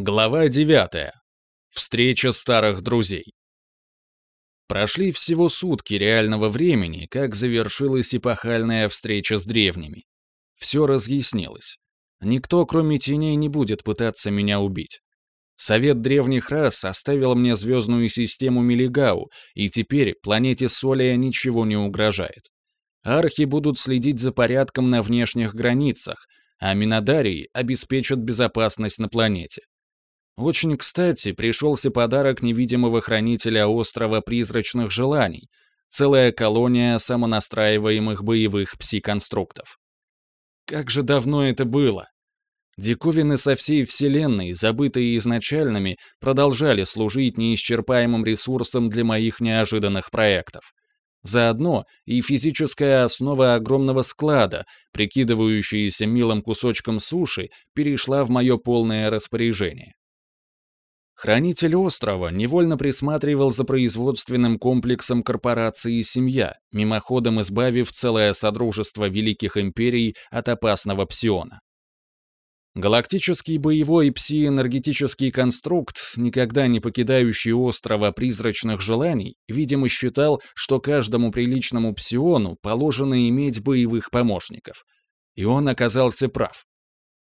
Глава 9. Встреча старых друзей. Прошли всего сутки реального времени, как завершилась эпохальная встреча с древними. Все разъяснилось. Никто, кроме теней, не будет пытаться меня убить. Совет древних рас оставил мне звездную систему Милигау, и теперь планете Солия ничего не угрожает. Архи будут следить за порядком на внешних границах, а Минодарии обеспечат безопасность на планете. Очень кстати пришелся подарок невидимого хранителя острова призрачных желаний, целая колония самонастраиваемых боевых пси-конструктов. Как же давно это было! Диковины со всей Вселенной, забытые изначальными, продолжали служить неисчерпаемым ресурсом для моих неожиданных проектов. Заодно и физическая основа огромного склада, прикидывающаяся милым кусочком суши, перешла в мое полное распоряжение. Хранитель острова невольно присматривал за производственным комплексом корпорации «Семья», мимоходом избавив целое содружество великих империй от опасного псиона. Галактический боевой пси-энергетический конструкт, никогда не покидающий острова призрачных желаний, видимо считал, что каждому приличному псиону положено иметь боевых помощников. И он оказался прав.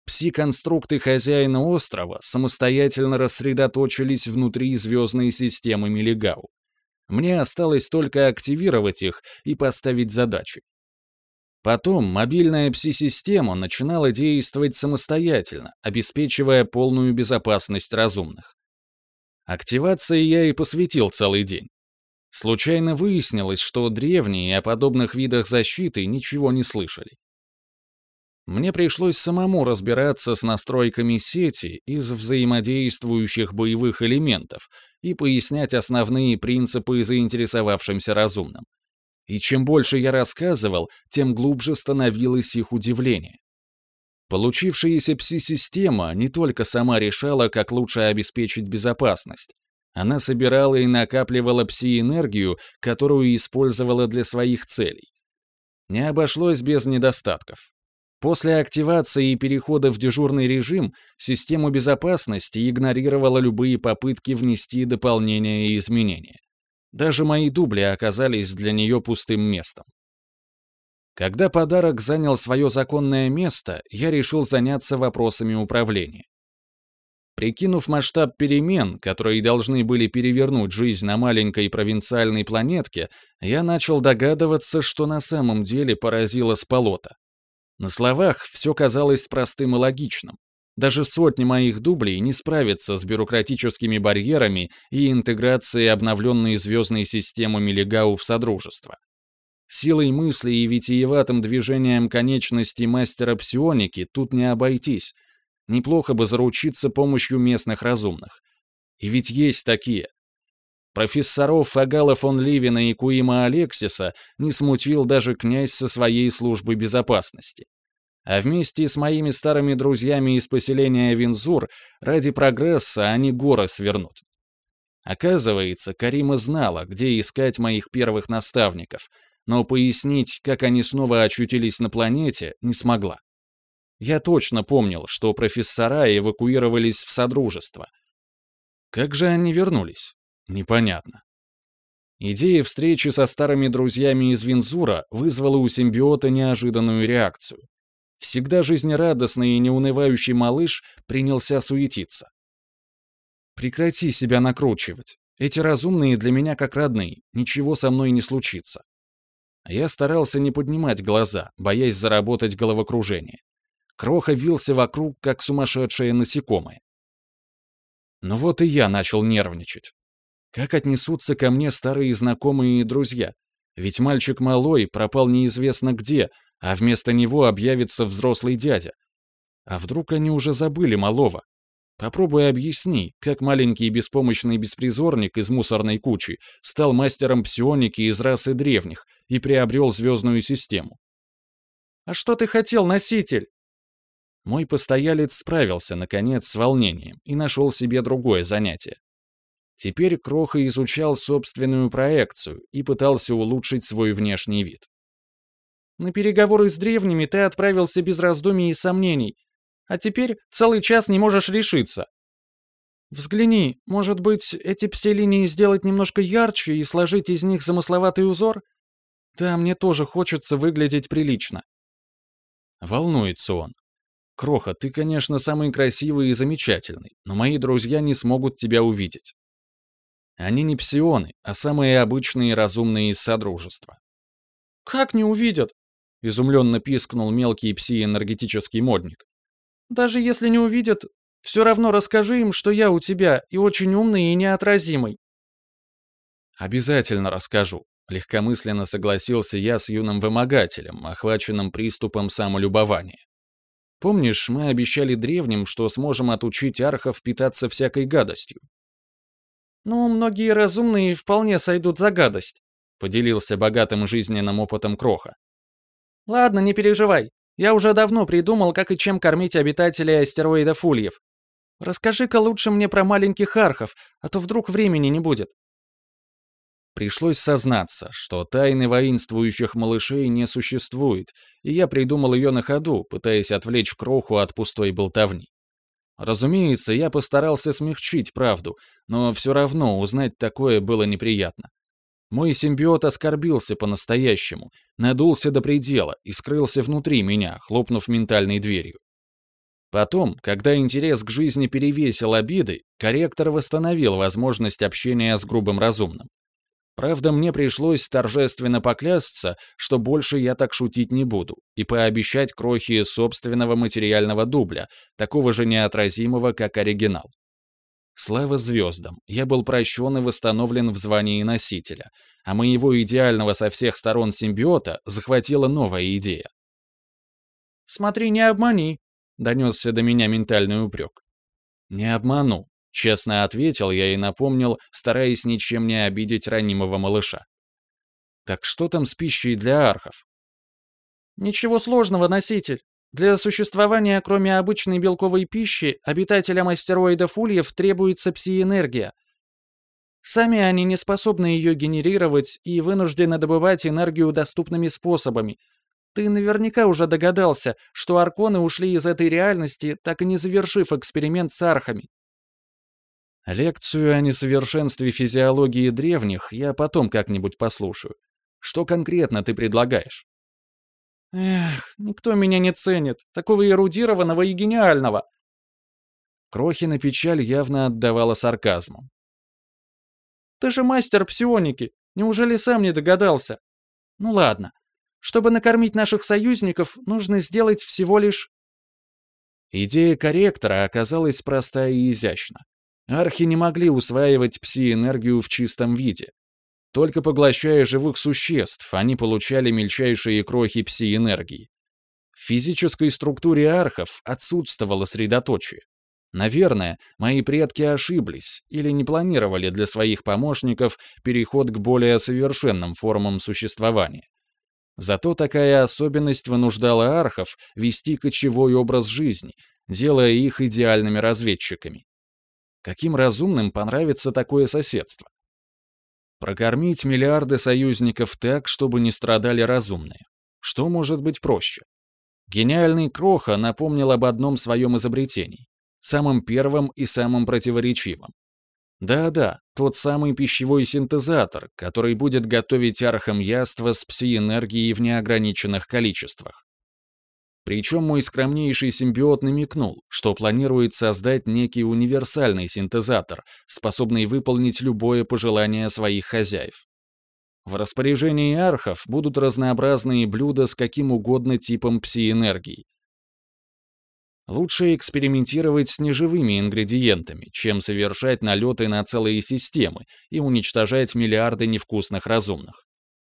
Пси-конструкты хозяина острова самостоятельно рассредоточились внутри звездной системы Милигау. Мне осталось только активировать их и поставить задачи. Потом мобильная пси-система начинала действовать самостоятельно, обеспечивая полную безопасность разумных. Активации я и посвятил целый день. Случайно выяснилось, что древние о подобных видах защиты ничего не слышали. Мне пришлось самому разбираться с настройками сети из взаимодействующих боевых элементов и пояснять основные принципы заинтересовавшимся разумным. И чем больше я рассказывал, тем глубже становилось их удивление. Получившаяся пси-система не только сама решала, как лучше обеспечить безопасность. Она собирала и накапливала пси-энергию, которую использовала для своих целей. Не обошлось без недостатков. После активации и перехода в дежурный режим система безопасности игнорировала любые попытки внести дополнения и изменения. Даже мои дубли оказались для нее пустым местом. Когда подарок занял свое законное место, я решил заняться вопросами управления. Прикинув масштаб перемен, которые должны были перевернуть жизнь на маленькой провинциальной планетке, я начал догадываться, что на самом деле поразило Сполота. На словах все казалось простым и логичным. Даже сотни моих дублей не справятся с бюрократическими барьерами и интеграцией обновленной звездной системы Мелигау в Содружество. Силой мысли и витиеватым движением конечности мастера псионики тут не обойтись. Неплохо бы заручиться помощью местных разумных. И ведь есть такие. Профессоров Фагала фон Ливина и Куима Алексиса не смутил даже князь со своей службы безопасности. А вместе с моими старыми друзьями из поселения Винзур ради прогресса они горы свернут. Оказывается, Карима знала, где искать моих первых наставников, но пояснить, как они снова очутились на планете, не смогла. Я точно помнил, что профессора эвакуировались в Содружество. Как же они вернулись? Непонятно. Идея встречи со старыми друзьями из Винзура вызвала у симбиота неожиданную реакцию. Всегда жизнерадостный и неунывающий малыш принялся суетиться. «Прекрати себя накручивать. Эти разумные для меня как родные, ничего со мной не случится». Я старался не поднимать глаза, боясь заработать головокружение. Кроха вился вокруг, как сумасшедшее насекомое. Но вот и я начал нервничать. Как отнесутся ко мне старые знакомые и друзья? Ведь мальчик малой пропал неизвестно где, а вместо него объявится взрослый дядя. А вдруг они уже забыли малого? Попробуй объясни, как маленький беспомощный беспризорник из мусорной кучи стал мастером псионики из расы древних и приобрел звездную систему. «А что ты хотел, носитель?» Мой постоялец справился, наконец, с волнением и нашел себе другое занятие. Теперь Кроха изучал собственную проекцию и пытался улучшить свой внешний вид. «На переговоры с древними ты отправился без раздумий и сомнений, а теперь целый час не можешь решиться. Взгляни, может быть, эти пси-линии сделать немножко ярче и сложить из них замысловатый узор? Да, мне тоже хочется выглядеть прилично. Волнуется он. Кроха, ты, конечно, самый красивый и замечательный, но мои друзья не смогут тебя увидеть. Они не псионы, а самые обычные разумные из Содружества. «Как не увидят?» — изумленно пискнул мелкий пси-энергетический модник. «Даже если не увидят, все равно расскажи им, что я у тебя и очень умный и неотразимый». «Обязательно расскажу», — легкомысленно согласился я с юным вымогателем, охваченным приступом самолюбования. «Помнишь, мы обещали древним, что сможем отучить архов питаться всякой гадостью?» «Ну, многие разумные вполне сойдут за гадость», — поделился богатым жизненным опытом Кроха. «Ладно, не переживай. Я уже давно придумал, как и чем кормить обитателей астероида Фульев. Расскажи-ка лучше мне про маленьких архов, а то вдруг времени не будет». Пришлось сознаться, что тайны воинствующих малышей не существует, и я придумал ее на ходу, пытаясь отвлечь кроху от пустой болтовни. Разумеется, я постарался смягчить правду, но все равно узнать такое было неприятно. Мой симбиот оскорбился по-настоящему, надулся до предела и скрылся внутри меня, хлопнув ментальной дверью. Потом, когда интерес к жизни перевесил обиды, корректор восстановил возможность общения с грубым разумным. Правда, мне пришлось торжественно поклясться, что больше я так шутить не буду, и пообещать крохи собственного материального дубля, такого же неотразимого, как оригинал. Слава звездам, я был прощен и восстановлен в звании носителя, а моего идеального со всех сторон симбиота захватила новая идея. «Смотри, не обмани», — донесся до меня ментальный упрек. «Не обману», — честно ответил я и напомнил, стараясь ничем не обидеть ранимого малыша. «Так что там с пищей для архов?» «Ничего сложного, носитель. Для существования, кроме обычной белковой пищи, обитателям астероидов Ульев требуется пси-энергия. Сами они не способны ее генерировать и вынуждены добывать энергию доступными способами. Ты наверняка уже догадался, что арконы ушли из этой реальности, так и не завершив эксперимент с архами. Лекцию о несовершенстве физиологии древних я потом как-нибудь послушаю. Что конкретно ты предлагаешь? Эх, никто меня не ценит, такого эрудированного и гениального. Крохина печаль явно отдавала сарказмом. Ты же мастер псионики, неужели сам не догадался? Ну ладно, чтобы накормить наших союзников, нужно сделать всего лишь... Идея корректора оказалась простая и изящна. Архи не могли усваивать пси-энергию в чистом виде, только поглощая живых существ, они получали мельчайшие крохи пси-энергии. В физической структуре архов отсутствовало средоточие. Наверное, мои предки ошиблись или не планировали для своих помощников переход к более совершенным формам существования. Зато такая особенность вынуждала архов вести кочевой образ жизни, делая их идеальными разведчиками. Каким разумным понравится такое соседство? Прокормить миллиарды союзников так, чтобы не страдали разумные. Что может быть проще? Гениальный Кроха напомнил об одном своем изобретении. Самым первым и самым противоречивым. Да-да, тот самый пищевой синтезатор, который будет готовить архам яства с пси-энергией в неограниченных количествах. Причем мой скромнейший симбиот намекнул, что планирует создать некий универсальный синтезатор, способный выполнить любое пожелание своих хозяев. В распоряжении архов будут разнообразные блюда с каким угодно типом пси-энергии. Лучше экспериментировать с неживыми ингредиентами, чем совершать налеты на целые системы и уничтожать миллиарды невкусных разумных.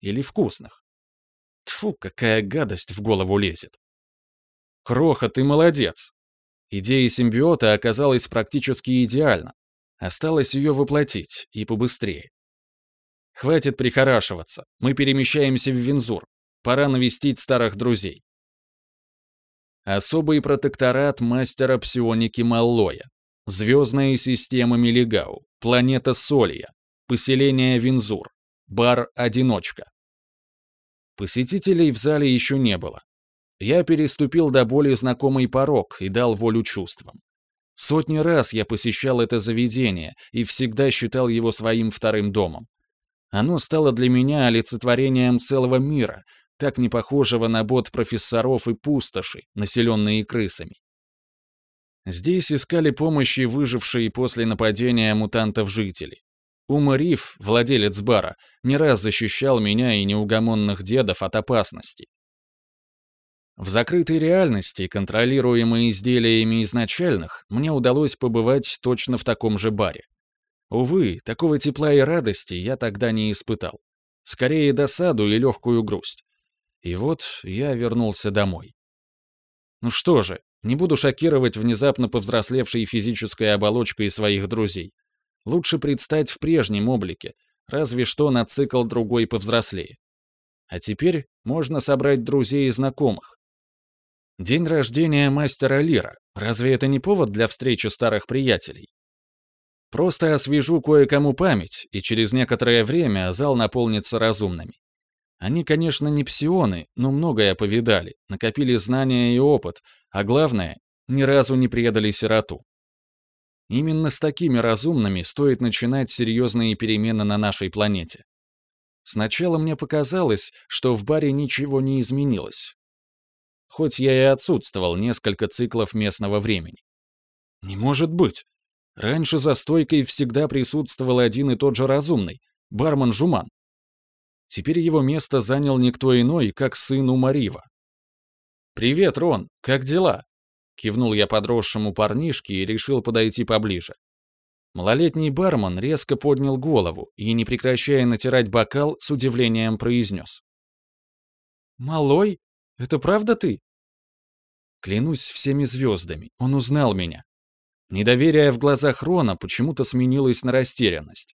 Или вкусных. Тфу, какая гадость в голову лезет. Кроха, ты молодец. Идея симбиота оказалась практически идеальна. Осталось ее воплотить, и побыстрее. Хватит прихорашиваться. Мы перемещаемся в Винзур. Пора навестить старых друзей. Особый протекторат мастера псионики Маллоя. Звездная система Мелигау. Планета Солья. Поселение Винзур. Бар «Одиночка». Посетителей в зале еще не было. Я переступил до более знакомый порог и дал волю чувствам. Сотни раз я посещал это заведение и всегда считал его своим вторым домом. Оно стало для меня олицетворением целого мира, так не похожего на бот профессоров и пустоши, населенные крысами. Здесь искали помощи выжившие после нападения мутантов жители. Ума Риф, владелец бара, не раз защищал меня и неугомонных дедов от опасности. В закрытой реальности, контролируемой изделиями изначальных, мне удалось побывать точно в таком же баре. Увы, такого тепла и радости я тогда не испытал. Скорее досаду и легкую грусть. И вот я вернулся домой. Ну что же, не буду шокировать внезапно повзрослевшей физической оболочкой своих друзей. Лучше предстать в прежнем облике, разве что на цикл другой повзрослее. А теперь можно собрать друзей и знакомых. День рождения мастера Лира. Разве это не повод для встречи старых приятелей? Просто освежу кое-кому память, и через некоторое время зал наполнится разумными. Они, конечно, не псионы, но многое повидали, накопили знания и опыт, а главное, ни разу не предали сироту. Именно с такими разумными стоит начинать серьезные перемены на нашей планете. Сначала мне показалось, что в баре ничего не изменилось. Хоть я и отсутствовал несколько циклов местного времени. Не может быть. Раньше за стойкой всегда присутствовал один и тот же разумный — бармен Жуман. Теперь его место занял никто иной, как сын Умарива. «Привет, Рон, как дела?» Кивнул я подросшему парнишке и решил подойти поближе. Малолетний бармен резко поднял голову и, не прекращая натирать бокал, с удивлением произнес. «Малой? Это правда ты?» Клянусь всеми звездами, он узнал меня. Недоверие в глазах Рона почему-то сменилось на растерянность.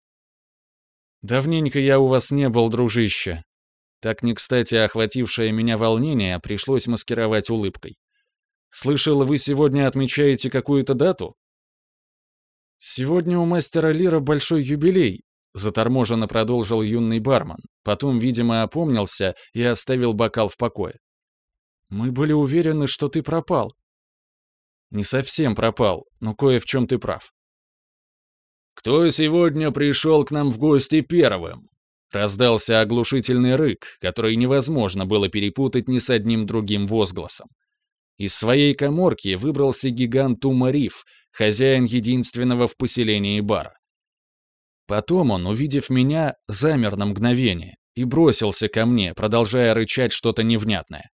«Давненько я у вас не был, дружище». Так не кстати охватившее меня волнение пришлось маскировать улыбкой. Слышал, вы сегодня отмечаете какую-то дату? Сегодня у мастера Лира большой юбилей, заторможенно продолжил юный бармен. Потом, видимо, опомнился и оставил бокал в покое. Мы были уверены, что ты пропал. Не совсем пропал, но кое в чем ты прав. «Кто сегодня пришел к нам в гости первым?» Раздался оглушительный рык, который невозможно было перепутать ни с одним другим возгласом. Из своей коморки выбрался гигант Тумариф, хозяин единственного в поселении бара. Потом он, увидев меня, замер на мгновение и бросился ко мне, продолжая рычать что-то невнятное.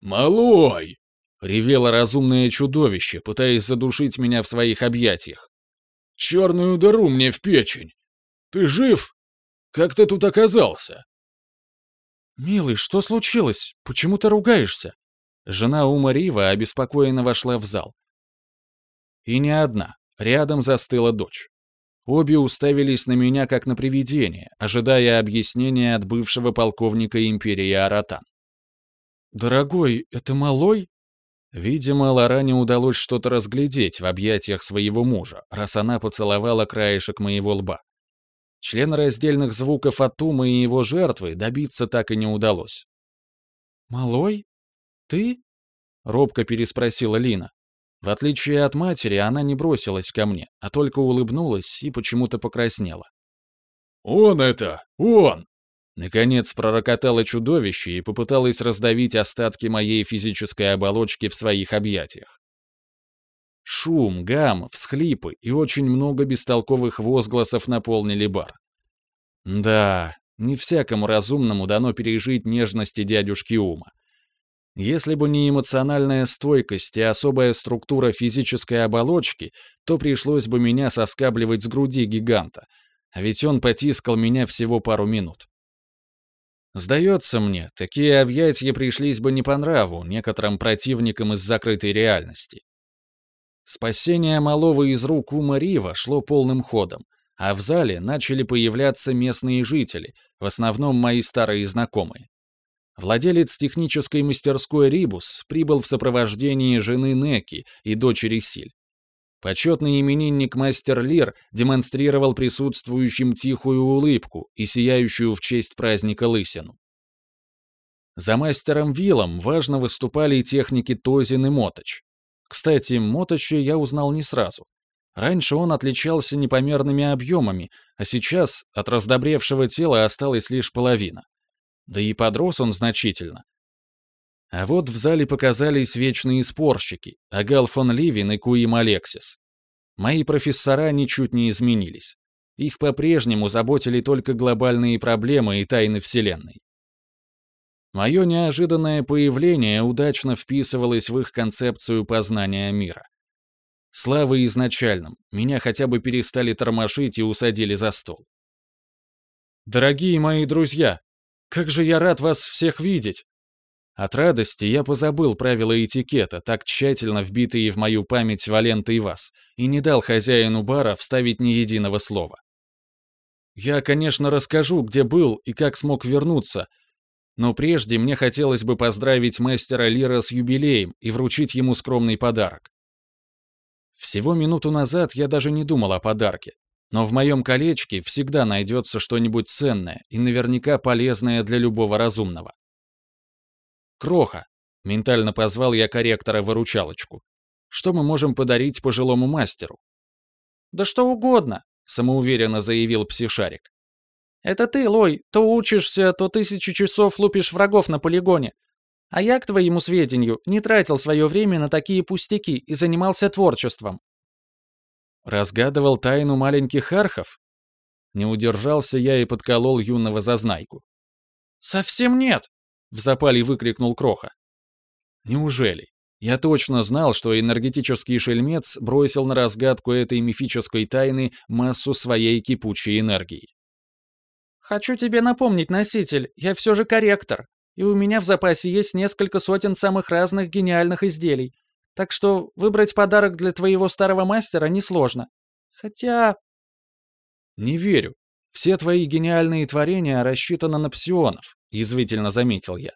«Малой!» — ревело разумное чудовище, пытаясь задушить меня в своих объятиях. «Черную дыру мне в печень! Ты жив? Как ты тут оказался?» «Милый, что случилось? Почему ты ругаешься?» Жена Ума Рива обеспокоенно вошла в зал. И не одна. Рядом застыла дочь. Обе уставились на меня как на привидение, ожидая объяснения от бывшего полковника империи Аратан. «Дорогой, это малой?» Видимо, Лоране удалось что-то разглядеть в объятиях своего мужа, раз она поцеловала краешек моего лба. Член раздельных звуков от Ума и его жертвы добиться так и не удалось. «Малой?» «Ты?» — робко переспросила Лина. В отличие от матери, она не бросилась ко мне, а только улыбнулась и почему-то покраснела. «Он это! Он!» Наконец пророкотало чудовище и попыталось раздавить остатки моей физической оболочки в своих объятиях. Шум, гам, всхлипы и очень много бестолковых возгласов наполнили бар. Да, не всякому разумному дано пережить нежности дядюшки Ума. Если бы не эмоциональная стойкость и особая структура физической оболочки, то пришлось бы меня соскабливать с груди гиганта, а ведь он потискал меня всего пару минут. Сдается мне, такие объятия пришлись бы не по нраву некоторым противникам из закрытой реальности. Спасение малого из рук Ума Рива шло полным ходом, а в зале начали появляться местные жители, в основном мои старые знакомые. Владелец технической мастерской «Рибус» прибыл в сопровождении жены Неки и дочери Силь. Почетный именинник мастер Лир демонстрировал присутствующим тихую улыбку и сияющую в честь праздника лысину. За мастером Виллом важно выступали техники Тозин и Моточ. Кстати, Моточи я узнал не сразу. Раньше он отличался непомерными объемами, а сейчас от раздобревшего тела осталась лишь половина. Да и подрос он значительно. А вот в зале показались вечные спорщики, Агал фон Ливин и Куим Алексис. Мои профессора ничуть не изменились. Их по-прежнему заботили только глобальные проблемы и тайны Вселенной. Мое неожиданное появление удачно вписывалось в их концепцию познания мира. Слава изначальным, меня хотя бы перестали тормошить и усадили за стол. «Дорогие мои друзья, как же я рад вас всех видеть!» От радости я позабыл правила этикета, так тщательно вбитые в мою память Валента и вас, и не дал хозяину бара вставить ни единого слова. Я, конечно, расскажу, где был и как смог вернуться, но прежде мне хотелось бы поздравить мастера Лира с юбилеем и вручить ему скромный подарок. Всего минуту назад я даже не думал о подарке, но в моем колечке всегда найдется что-нибудь ценное и наверняка полезное для любого разумного. «Кроха», — ментально позвал я корректора-выручалочку, «что мы можем подарить пожилому мастеру?» «Да что угодно», — самоуверенно заявил псишарик. Это ты, Лой, то учишься, то тысячу часов лупишь врагов на полигоне. А я, к твоему сведению, не тратил свое время на такие пустяки и занимался творчеством. Разгадывал тайну маленьких архов? Не удержался я и подколол юного зазнайку. «Совсем нет!» — в запале выкрикнул Кроха. «Неужели? Я точно знал, что энергетический шельмец бросил на разгадку этой мифической тайны массу своей кипучей энергии. Хочу тебе напомнить, носитель, я все же корректор, и у меня в запасе есть несколько сотен самых разных гениальных изделий. Так что выбрать подарок для твоего старого мастера несложно. Хотя... Не верю. Все твои гениальные творения рассчитаны на псионов, язвительно заметил я.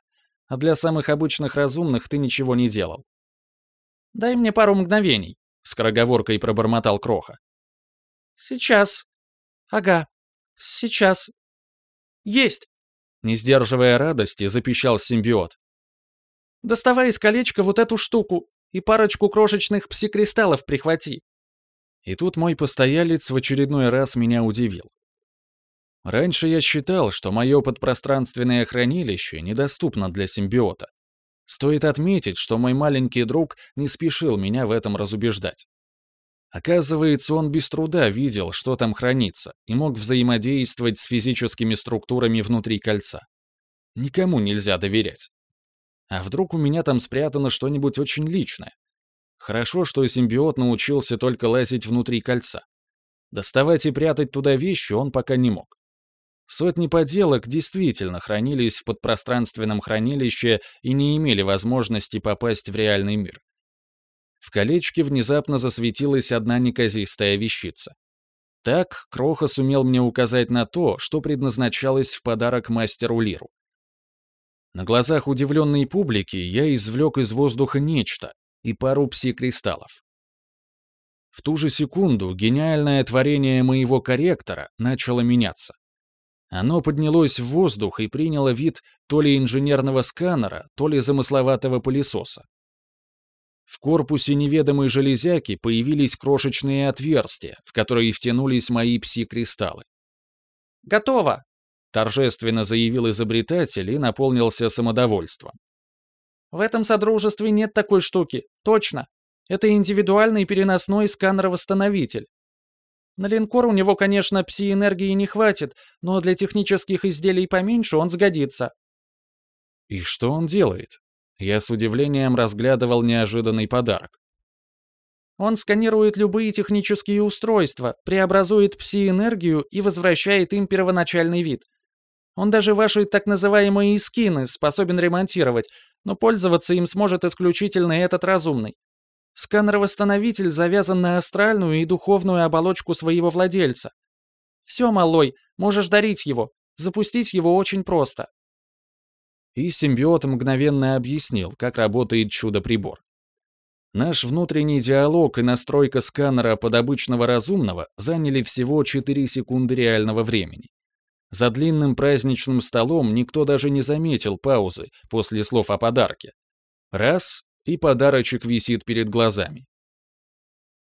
А для самых обычных разумных ты ничего не делал. Дай мне пару мгновений, скороговоркой пробормотал Кроха. Сейчас. Ага. Сейчас. Есть!» Не сдерживая радости, запищал симбиот. «Доставай из колечка вот эту штуку и парочку крошечных псикристаллов прихвати». И тут мой постоялец в очередной раз меня удивил. Раньше я считал, что мое подпространственное хранилище недоступно для симбиота. Стоит отметить, что мой маленький друг не спешил меня в этом разубеждать. Оказывается, он без труда видел, что там хранится, и мог взаимодействовать с физическими структурами внутри кольца. Никому нельзя доверять. А вдруг у меня там спрятано что-нибудь очень личное? Хорошо, что симбиот научился только лазить внутри кольца. Доставать и прятать туда вещи он пока не мог. Сотни поделок действительно хранились в подпространственном хранилище и не имели возможности попасть в реальный мир. В колечке внезапно засветилась одна неказистая вещица. Так Кроха сумел мне указать на то, что предназначалось в подарок мастеру Лиру. На глазах удивленной публики я извлек из воздуха нечто и пару пси-кристаллов. В ту же секунду гениальное творение моего корректора начало меняться. Оно поднялось в воздух и приняло вид то ли инженерного сканера, то ли замысловатого пылесоса. В корпусе неведомой железяки появились крошечные отверстия, в которые втянулись мои пси-кристаллы. «Готово!» — торжественно заявил изобретатель и наполнился самодовольством. «В этом содружестве нет такой штуки, точно. Это индивидуальный переносной сканер-восстановитель. На линкор у него, конечно, пси-энергии не хватит, но для технических изделий поменьше он сгодится». «И что он делает?» Я с удивлением разглядывал неожиданный подарок. Он сканирует любые технические устройства, преобразует пси-энергию и возвращает им первоначальный вид. Он даже ваши так называемые скины способен ремонтировать, но пользоваться им сможет исключительно этот разумный. Сканер-восстановитель завязан на астральную и духовную оболочку своего владельца. Все, малой, можешь дарить его. Запустить его очень просто и симбиот мгновенно объяснил, как работает чудо-прибор. Наш внутренний диалог и настройка сканера под обычного разумного заняли всего 4 секунды реального времени. За длинным праздничным столом никто даже не заметил паузы после слов о подарке. Раз и подарочек висит перед глазами.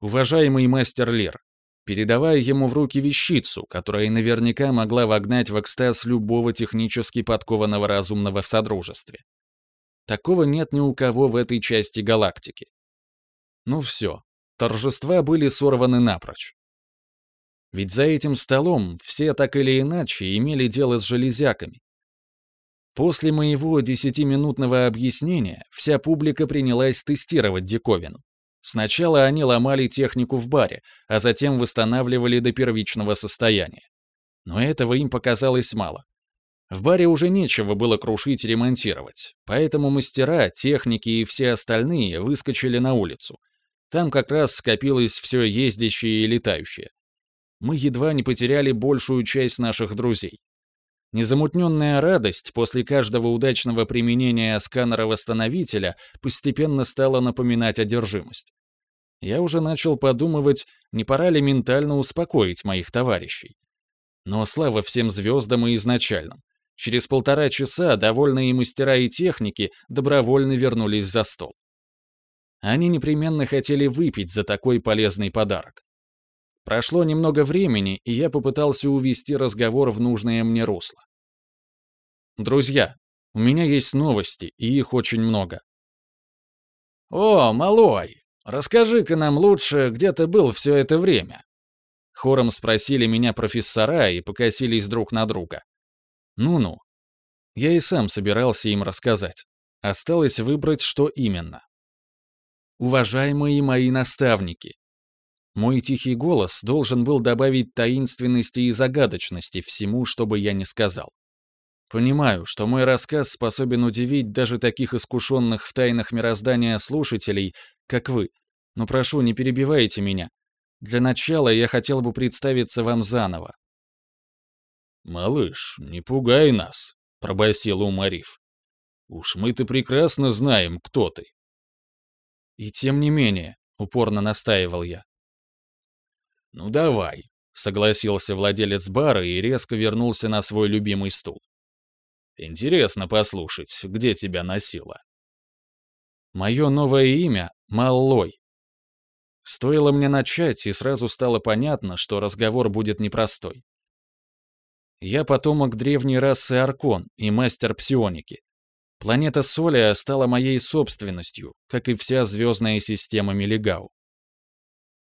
Уважаемый мастер Лер, передавая ему в руки вещицу, которая наверняка могла вогнать в экстаз любого технически подкованного разумного в Содружестве. Такого нет ни у кого в этой части галактики. Ну все, торжества были сорваны напрочь. Ведь за этим столом все так или иначе имели дело с железяками. После моего десятиминутного объяснения вся публика принялась тестировать диковину. Сначала они ломали технику в баре, а затем восстанавливали до первичного состояния. Но этого им показалось мало. В баре уже нечего было крушить и ремонтировать, поэтому мастера, техники и все остальные выскочили на улицу. Там как раз скопилось все ездящее и летающее. Мы едва не потеряли большую часть наших друзей. Незамутненная радость после каждого удачного применения сканера-восстановителя постепенно стала напоминать одержимость. Я уже начал подумывать, не пора ли ментально успокоить моих товарищей. Но слава всем звездам и изначальным. Через полтора часа довольные мастера и техники добровольно вернулись за стол. Они непременно хотели выпить за такой полезный подарок. Прошло немного времени, и я попытался увести разговор в нужное мне русло. «Друзья, у меня есть новости, и их очень много». «О, малой, расскажи-ка нам лучше, где ты был все это время?» Хором спросили меня профессора и покосились друг на друга. Ну-ну. Я и сам собирался им рассказать. Осталось выбрать, что именно. Уважаемые мои наставники, мой тихий голос должен был добавить таинственности и загадочности всему, что бы я ни сказал. Понимаю, что мой рассказ способен удивить даже таких искушенных в тайнах мироздания слушателей, как вы, но прошу, не перебивайте меня. Для начала я хотел бы представиться вам заново. «Малыш, не пугай нас», — пробасил Умариф. «Уж мы-то прекрасно знаем, кто ты». «И тем не менее», — упорно настаивал я. «Ну давай», — согласился владелец бара и резко вернулся на свой любимый стул. «Интересно послушать, где тебя носило». «Мое новое имя — Маллой». Стоило мне начать, и сразу стало понятно, что разговор будет непростой. Я потомок древней расы Аркон и мастер псионики. Планета Солия стала моей собственностью, как и вся звездная система Мелигау.